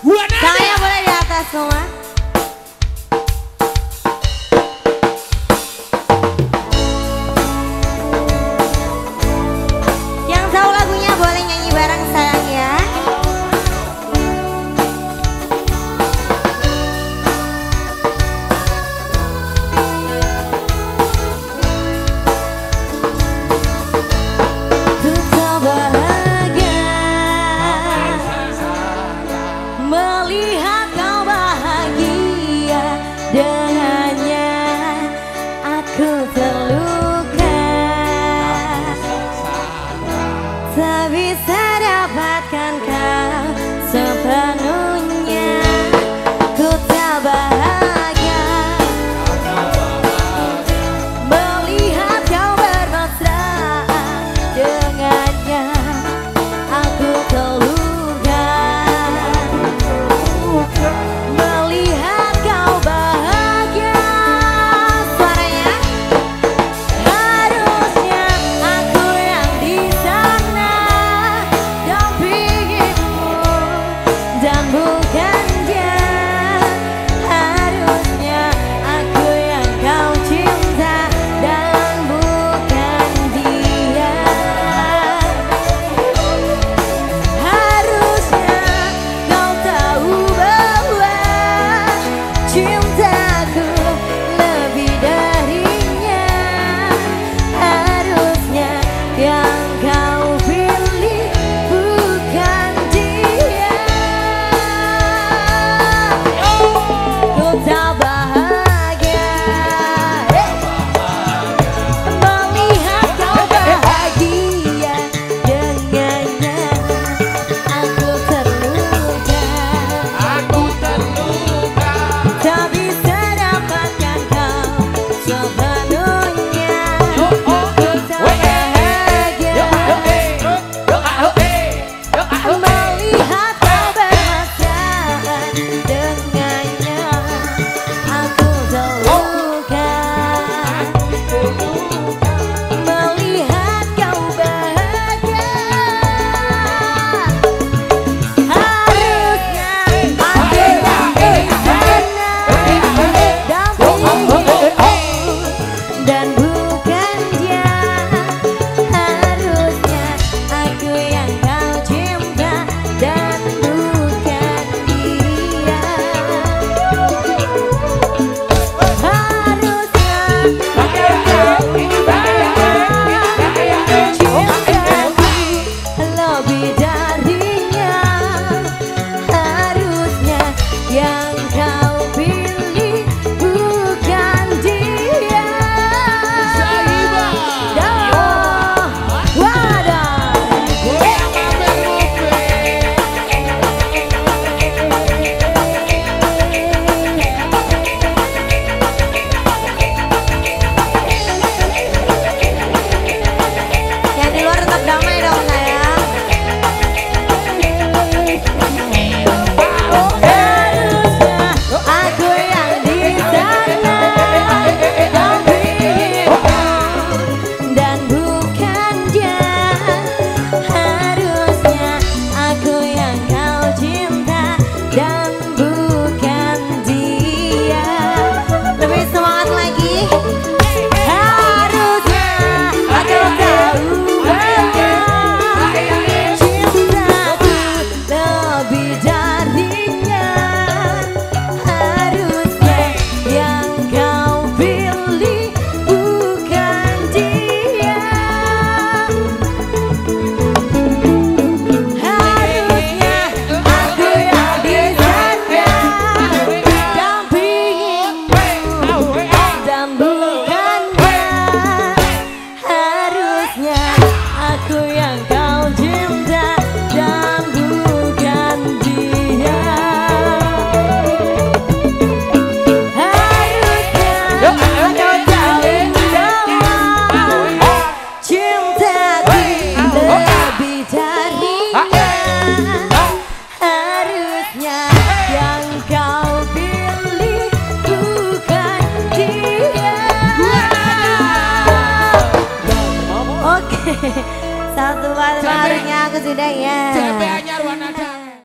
Saya boleh di atas semua. sudah ya. CP Anyar